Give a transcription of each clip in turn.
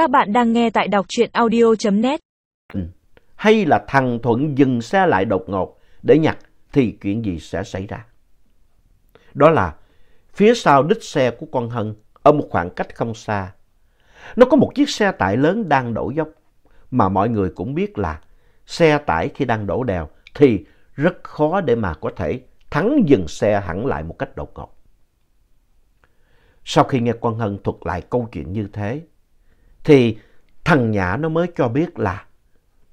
Các bạn đang nghe tại đọc truyện audio.net. Ừ. Hay là thằng Thuận dừng xe lại đột ngột để nhặt thì chuyện gì sẽ xảy ra? Đó là phía sau đít xe của con Hân ở một khoảng cách không xa. Nó có một chiếc xe tải lớn đang đổ dốc mà mọi người cũng biết là xe tải khi đang đổ đèo thì rất khó để mà có thể thắng dừng xe hẳn lại một cách đột ngột. Sau khi nghe con Hân thuật lại câu chuyện như thế, thì thằng Nhã nó mới cho biết là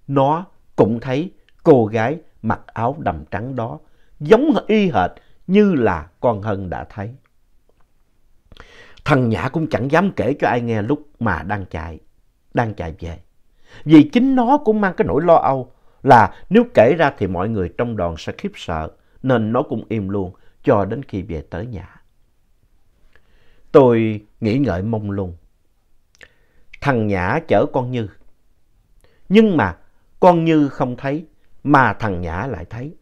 nó cũng thấy cô gái mặc áo đầm trắng đó giống y hệt như là con Hân đã thấy. Thằng Nhã cũng chẳng dám kể cho ai nghe lúc mà đang chạy, đang chạy về. Vì chính nó cũng mang cái nỗi lo âu là nếu kể ra thì mọi người trong đoàn sẽ khiếp sợ, nên nó cũng im luôn cho đến khi về tới nhà. Tôi nghĩ ngợi mông lung. Thằng Nhã chở con Như. Nhưng mà con Như không thấy, mà thằng Nhã lại thấy.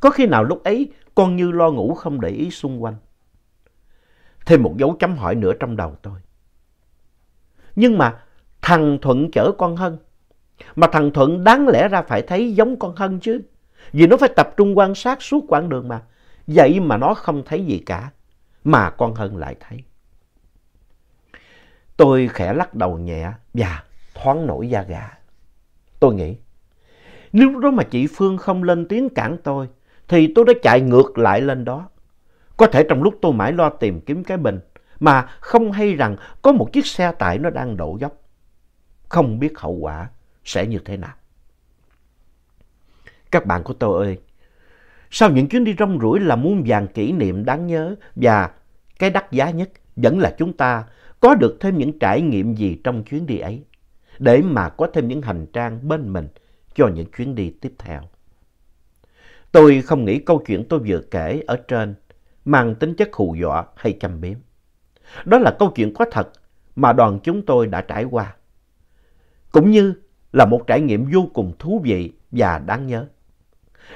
Có khi nào lúc ấy con Như lo ngủ không để ý xung quanh. Thêm một dấu chấm hỏi nữa trong đầu tôi. Nhưng mà thằng Thuận chở con Hân. Mà thằng Thuận đáng lẽ ra phải thấy giống con Hân chứ. Vì nó phải tập trung quan sát suốt quãng đường mà. Vậy mà nó không thấy gì cả. Mà con Hân lại thấy. Tôi khẽ lắc đầu nhẹ và thoáng nổi da gà. Tôi nghĩ, nếu lúc đó mà chị Phương không lên tiếng cản tôi, thì tôi đã chạy ngược lại lên đó. Có thể trong lúc tôi mãi lo tìm kiếm cái bình, mà không hay rằng có một chiếc xe tải nó đang đổ dốc. Không biết hậu quả sẽ như thế nào. Các bạn của tôi ơi, sau những chuyến đi rong ruổi là muôn vàng kỷ niệm đáng nhớ và cái đắt giá nhất vẫn là chúng ta có được thêm những trải nghiệm gì trong chuyến đi ấy, để mà có thêm những hành trang bên mình cho những chuyến đi tiếp theo. Tôi không nghĩ câu chuyện tôi vừa kể ở trên mang tính chất hù dọa hay châm biếm. Đó là câu chuyện có thật mà đoàn chúng tôi đã trải qua. Cũng như là một trải nghiệm vô cùng thú vị và đáng nhớ.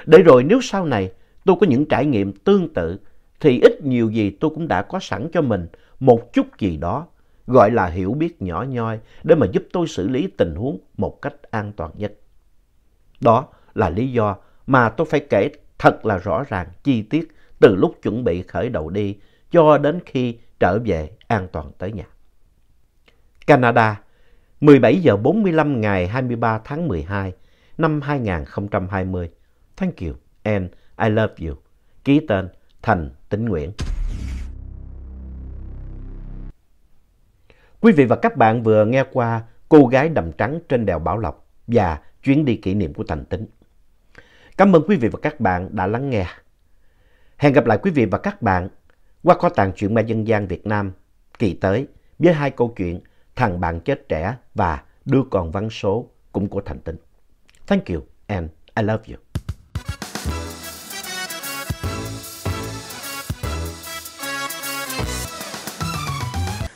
Để rồi nếu sau này tôi có những trải nghiệm tương tự thì ít nhiều gì tôi cũng đã có sẵn cho mình một chút gì đó gọi là hiểu biết nhỏ nhoi để mà giúp tôi xử lý tình huống một cách an toàn nhất. Đó là lý do mà tôi phải kể thật là rõ ràng, chi tiết từ lúc chuẩn bị khởi đầu đi cho đến khi trở về an toàn tới nhà. Canada, 17 giờ 45 ngày 23 tháng 12 năm 2020. Thank you and I love you. Ký tên Thành Tĩnh Nguyễn. Quý vị và các bạn vừa nghe qua Cô gái đầm trắng trên đèo Bảo Lộc và chuyến đi kỷ niệm của Thành Tính. Cảm ơn quý vị và các bạn đã lắng nghe. Hẹn gặp lại quý vị và các bạn qua kho tàng truyện ma dân gian Việt Nam kỳ tới với hai câu chuyện Thằng bạn chết trẻ và đưa con vắng số cũng của Thành Tính. Thank you and I love you.